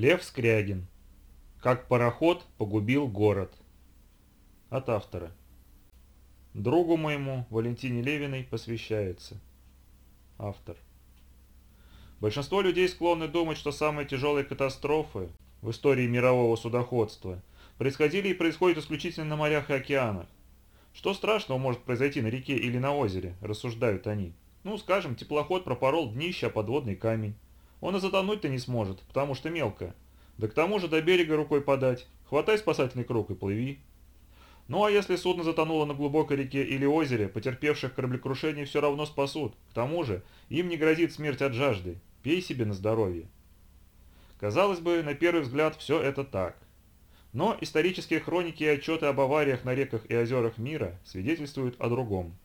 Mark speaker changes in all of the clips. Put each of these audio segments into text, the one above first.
Speaker 1: Лев Скрягин. Как пароход погубил город. От автора. Другу моему, Валентине Левиной, посвящается. Автор. Большинство людей склонны думать, что самые тяжелые катастрофы в истории мирового судоходства происходили и происходят исключительно на морях и океанах. Что страшного может произойти на реке или на озере, рассуждают они. Ну, скажем, теплоход пропорол днище о подводный камень. Он и затонуть-то не сможет, потому что мелко. Да к тому же до берега рукой подать. Хватай спасательный круг и плыви. Ну а если судно затонуло на глубокой реке или озере, потерпевших кораблекрушение все равно спасут. К тому же, им не грозит смерть от жажды. Пей себе на здоровье. Казалось бы, на первый взгляд все это так. Но исторические хроники и отчеты об авариях на реках и озерах мира свидетельствуют о другом.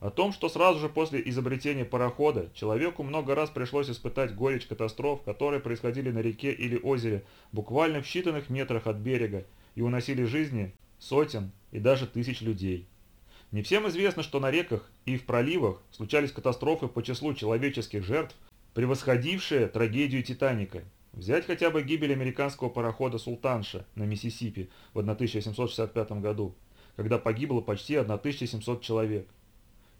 Speaker 1: О том, что сразу же после изобретения парохода человеку много раз пришлось испытать горечь катастроф, которые происходили на реке или озере буквально в считанных метрах от берега и уносили жизни сотен и даже тысяч людей. Не всем известно, что на реках и в проливах случались катастрофы по числу человеческих жертв, превосходившие трагедию Титаника. Взять хотя бы гибель американского парохода «Султанша» на Миссисипи в 1865 году, когда погибло почти 1700 человек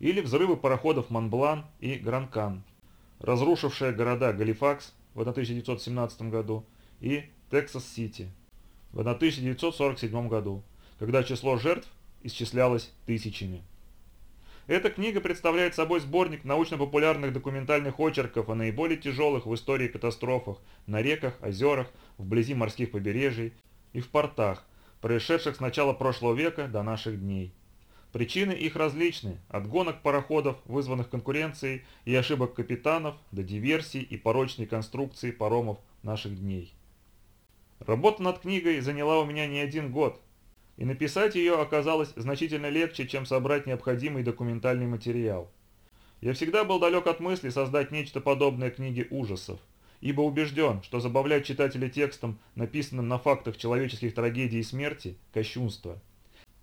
Speaker 1: или взрывы пароходов «Монблан» и «Гранкан», разрушившие города Галифакс в 1917 году и Тексас-Сити в 1947 году, когда число жертв исчислялось тысячами. Эта книга представляет собой сборник научно-популярных документальных очерков о наиболее тяжелых в истории катастрофах на реках, озерах, вблизи морских побережий и в портах, происшедших с начала прошлого века до наших дней. Причины их различны, от гонок пароходов, вызванных конкуренцией и ошибок капитанов, до диверсий и порочной конструкции паромов наших дней. Работа над книгой заняла у меня не один год, и написать ее оказалось значительно легче, чем собрать необходимый документальный материал. Я всегда был далек от мысли создать нечто подобное книге ужасов, ибо убежден, что забавлять читателя текстом, написанным на фактах человеческих трагедий и смерти – кощунство –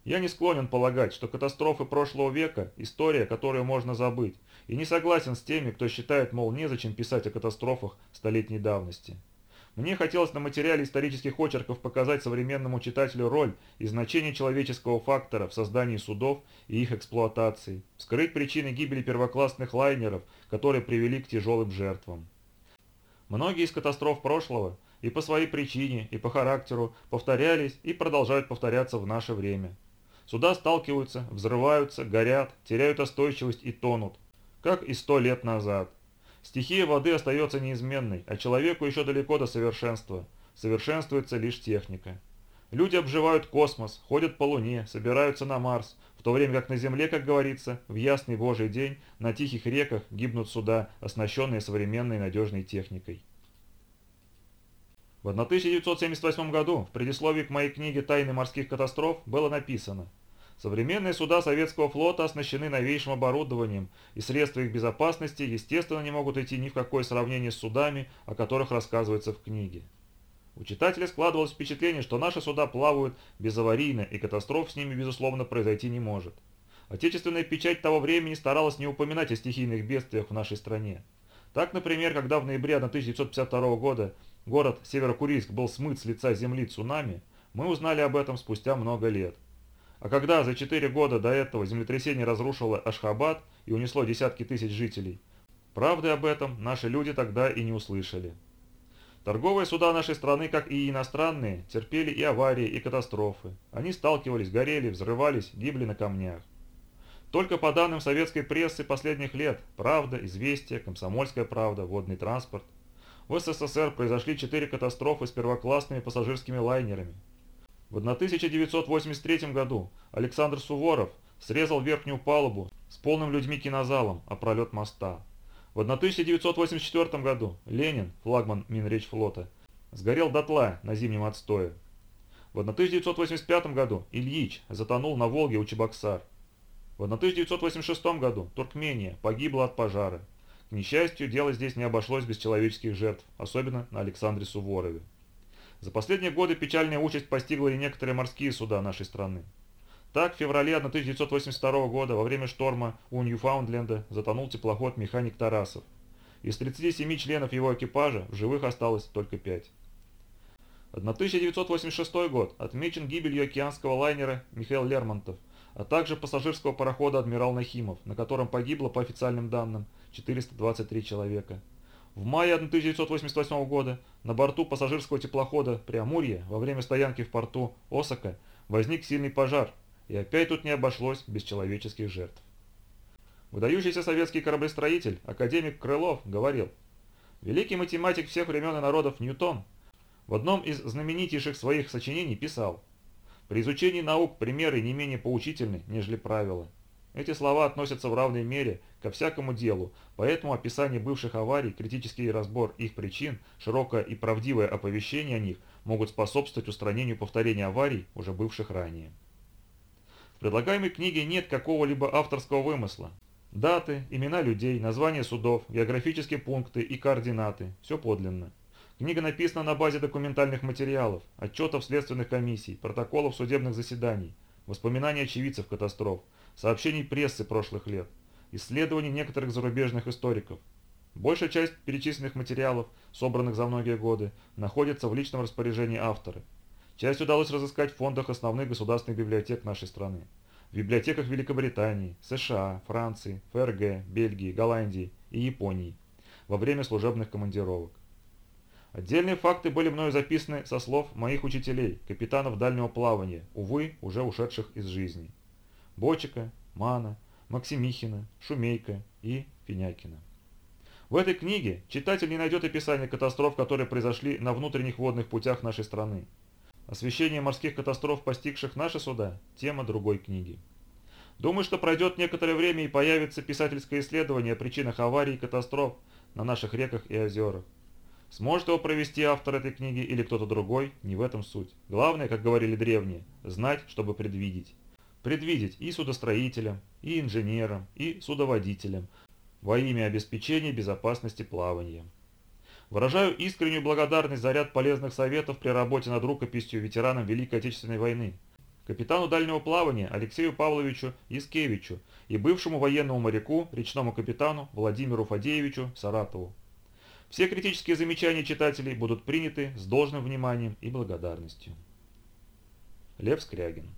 Speaker 1: я не склонен полагать, что катастрофы прошлого века – история, которую можно забыть, и не согласен с теми, кто считает, мол, незачем писать о катастрофах столетней давности. Мне хотелось на материале исторических очерков показать современному читателю роль и значение человеческого фактора в создании судов и их эксплуатации, вскрыть причины гибели первоклассных лайнеров, которые привели к тяжелым жертвам. Многие из катастроф прошлого и по своей причине, и по характеру повторялись и продолжают повторяться в наше время. Суда сталкиваются, взрываются, горят, теряют остойчивость и тонут, как и сто лет назад. Стихия воды остается неизменной, а человеку еще далеко до совершенства. Совершенствуется лишь техника. Люди обживают космос, ходят по Луне, собираются на Марс, в то время как на Земле, как говорится, в ясный Божий день на тихих реках гибнут суда, оснащенные современной надежной техникой. В 1978 году в предисловии к моей книге «Тайны морских катастроф» было написано Современные суда советского флота оснащены новейшим оборудованием, и средства их безопасности, естественно, не могут идти ни в какое сравнение с судами, о которых рассказывается в книге. У читателя складывалось впечатление, что наши суда плавают безаварийно, и катастроф с ними, безусловно, произойти не может. Отечественная печать того времени старалась не упоминать о стихийных бедствиях в нашей стране. Так, например, когда в ноябре 1952 года город Северокурильск был смыт с лица земли цунами, мы узнали об этом спустя много лет. А когда за четыре года до этого землетрясение разрушило Ашхабад и унесло десятки тысяч жителей, правды об этом наши люди тогда и не услышали. Торговые суда нашей страны, как и иностранные, терпели и аварии, и катастрофы. Они сталкивались, горели, взрывались, гибли на камнях. Только по данным советской прессы последних лет «Правда», «Известия», «Комсомольская правда», «Водный транспорт» в СССР произошли четыре катастрофы с первоклассными пассажирскими лайнерами, в 1983 году Александр Суворов срезал верхнюю палубу с полным людьми кинозалом о пролет моста. В 1984 году Ленин, флагман Минречфлота, сгорел дотла на зимнем отстое. В 1985 году Ильич затонул на Волге у Чебоксар. В 1986 году Туркмения погибла от пожара. К несчастью, дело здесь не обошлось без человеческих жертв, особенно на Александре Суворове. За последние годы печальная участь постигла и некоторые морские суда нашей страны. Так, в феврале 1982 года во время шторма у Ньюфаундленда затонул теплоход «Механик Тарасов». Из 37 членов его экипажа в живых осталось только 5. 1986 год отмечен гибелью океанского лайнера Михаил Лермонтов, а также пассажирского парохода «Адмирал Нахимов», на котором погибло, по официальным данным, 423 человека. В мае 1988 года на борту пассажирского теплохода «Преамурье» во время стоянки в порту Осака возник сильный пожар, и опять тут не обошлось без человеческих жертв. Выдающийся советский кораблестроитель, академик Крылов, говорил, «Великий математик всех времен и народов Ньютон в одном из знаменитейших своих сочинений писал, «При изучении наук примеры не менее поучительны, нежели правила». Эти слова относятся в равной мере ко всякому делу, поэтому описание бывших аварий, критический разбор их причин, широкое и правдивое оповещение о них могут способствовать устранению повторения аварий, уже бывших ранее. В предлагаемой книге нет какого-либо авторского вымысла. Даты, имена людей, названия судов, географические пункты и координаты – все подлинно. Книга написана на базе документальных материалов, отчетов следственных комиссий, протоколов судебных заседаний, воспоминаний очевидцев катастроф, сообщений прессы прошлых лет, исследований некоторых зарубежных историков. Большая часть перечисленных материалов, собранных за многие годы, находится в личном распоряжении автора. Часть удалось разыскать в фондах основных государственных библиотек нашей страны. В библиотеках Великобритании, США, Франции, ФРГ, Бельгии, Голландии и Японии во время служебных командировок. Отдельные факты были мною записаны со слов моих учителей, капитанов дальнего плавания, увы, уже ушедших из жизни. Бочика, Мана, Максимихина, Шумейка и Финякина. В этой книге читатель не найдет описания катастроф, которые произошли на внутренних водных путях нашей страны. Освещение морских катастроф, постигших наши суда – тема другой книги. Думаю, что пройдет некоторое время и появится писательское исследование о причинах аварий и катастроф на наших реках и озерах. Сможет его провести автор этой книги или кто-то другой, не в этом суть. Главное, как говорили древние, знать, чтобы предвидеть. Предвидеть и судостроителям, и инженерам, и судоводителям во имя обеспечения безопасности плавания. Выражаю искреннюю благодарность за ряд полезных советов при работе над рукописью ветеранам Великой Отечественной войны, капитану дальнего плавания Алексею Павловичу Искевичу и бывшему военному моряку, речному капитану Владимиру Фадеевичу Саратову. Все критические замечания читателей будут приняты с должным вниманием и благодарностью. Лев Скрягин